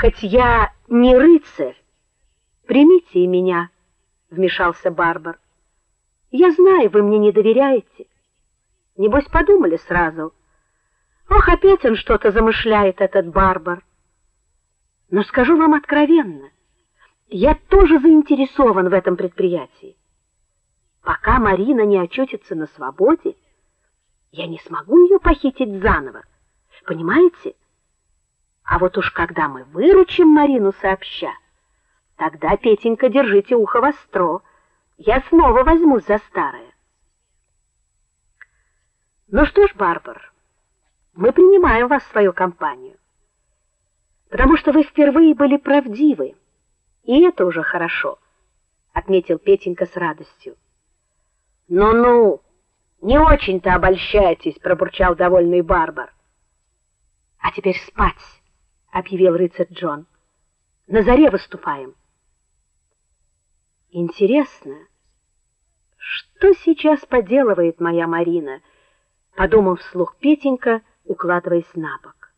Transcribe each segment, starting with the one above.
Хоть я не рыцарь, примите и меня, вмешался Барбар. Я знаю, вы мне не доверяете. Небось подумали сразу. Ох, опять он что-то замышляет этот Барбар. Но скажу вам откровенно, я тоже заинтересован в этом предприятии. Пока Марина не очутится на свободе, я не смогу ее похитить заново. Понимаете? А вот уж когда мы выручим Марину сообща, тогда, Петенька, держите ухо востро. Я снова возьмусь за старое. Ну что ж, Барбар, мы принимаем вас в свою компанию. Потому что вы впервые были правдивы. И это уже хорошо, отметил Петенька с радостью. Ну-ну, не очень-то обольщайтесь, пробурчал довольный Барбар. А теперь спать, объявил рыцарь Джон. На заре выступаем. Интересно, что сейчас поделывает моя Марина, подумал вслух Петенька, укладываясь на бок.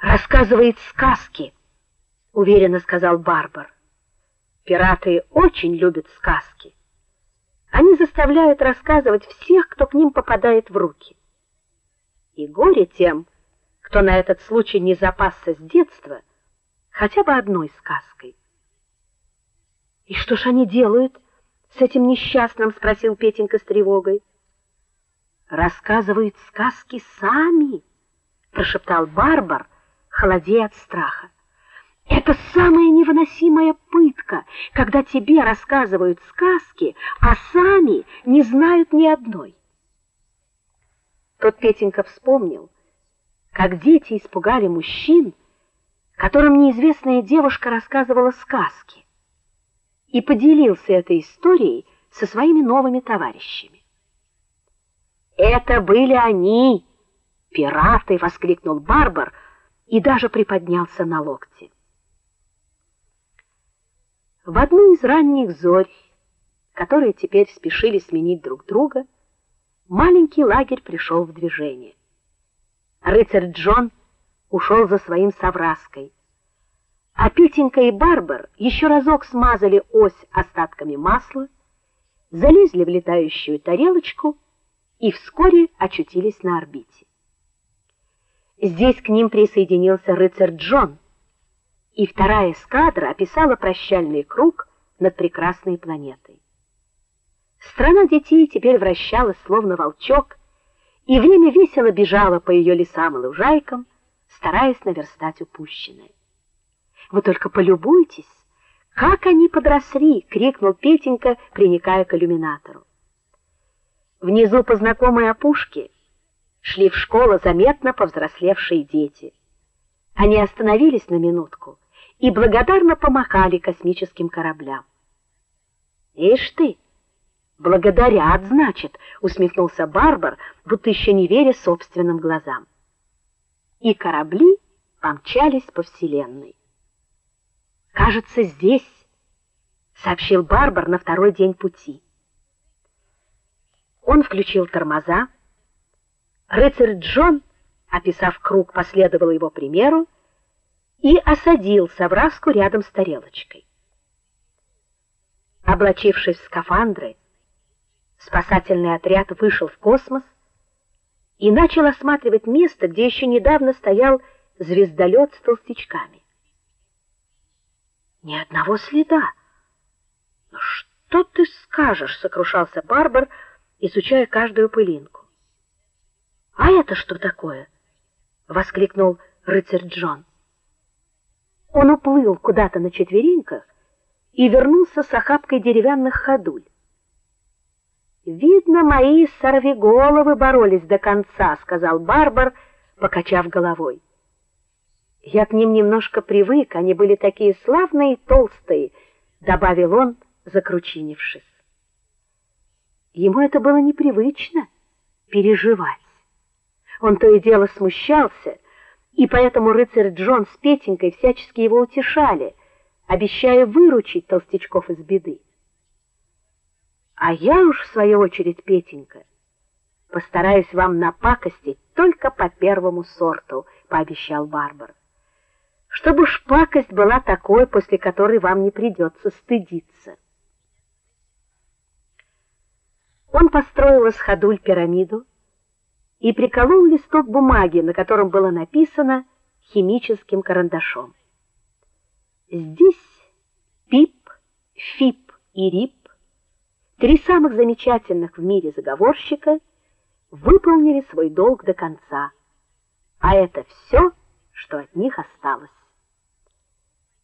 Рассказывает сказки, уверенно сказал Барбар. Пираты очень любят сказки. Они заставляют рассказывать всех, кто к ним попадает в руки. И горе тем, кто на этот случай не запасся с детства хотя бы одной сказкой. И что ж они делают с этим несчастным, спросил Петенька с тревогой. Рассказывают сказки сами, прошептал Барбар, холодея от страха. Это самая невыносимая пытка, когда тебе рассказывают сказки, а сами не знают ни одной. Тот Петенька вспомнил, как дети испугали мужчин, которым неизвестная девушка рассказывала сказки, и поделился этой историей со своими новыми товарищами. Это были они, пираты, воскликнул Барбар и даже приподнялся на локте. В одну из ранних зорь, которые теперь спешили сменить друг друга, маленький лагерь пришел в движение. Рыцарь Джон ушел за своим совраской, а Петенька и Барбар еще разок смазали ось остатками масла, залезли в летающую тарелочку и вскоре очутились на орбите. Здесь к ним присоединился рыцарь Джон и вторая эскадра описала прощальный круг над прекрасной планетой. Страна детей теперь вращалась словно волчок, и время весело бежало по ее лесам и лужайкам, стараясь наверстать упущенное. Вы только полюбуйтесь, как они подросли, крикнул Петенька, приникая к иллюминатору. Внизу по знакомой опушке шли в школу заметно повзрослевшие дети. Они остановились на минутку и благодарно помахали космическим кораблям. "Ишь ты, благодарят, значит", усмехнулся Барбар, будто еще не веря собственным глазам. И корабли помчались по вселенной. "Кажется, здесь", сообщил Барбар на второй день пути. Он включил тормоза. Рыцарь Джон, описав круг, последовал его примеру и осадил совраску рядом с тарелочкой. Облачившись в скафандры, спасательный отряд вышел в космос и начал осматривать место, где еще недавно стоял звездолет с толстячками. Ни одного следа. Ну что ты скажешь, сокрушался Барбар, изучая каждую пылинку. А это что такое? воскликнул рыцарь Джон. Он уплыл куда-то на четвереньках и вернулся с охапкой деревянных ходуль. Видно, мои сорвиголовы боролись до конца, сказал Барбар, покачав головой. Я к ним немножко привык, они были такие славные и толстые, добавил он, закручинившись. Ему это было непривычно переживать. Он то и дело смущался, и поэтому рыцарь Джон с Петенькой всячески его утешали, обещая выручить толстячков из беды. А я уж в свою очередь, Петенька, постараюсь вам напакостить только по первому сорту, пообещал Барбар. чтобы уж пакость была такой, после которой вам не придется стыдиться. Он построил из ходуль пирамиду и приколол листок бумаги, на котором было написано химическим карандашом. Здесь Пип, Фип и Рип, три самых замечательных в мире заговорщика, выполнили свой долг до конца. А это все, что от них осталось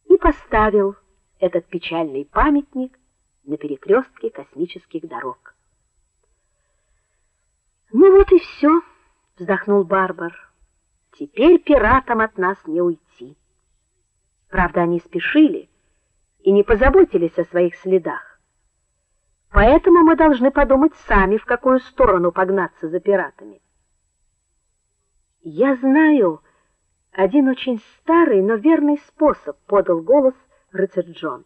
и поставил этот печальный памятник на перекрестке космических дорог. Ну вот и все, вздохнул Барбар. Теперь пиратам от нас не уйти. Правда, они спешили и не позаботились о своих следах. Поэтому мы должны подумать сами, в какую сторону погнаться за пиратами. Я знаю, один очень старый, но верный способ, подал голос рыцарь Джон.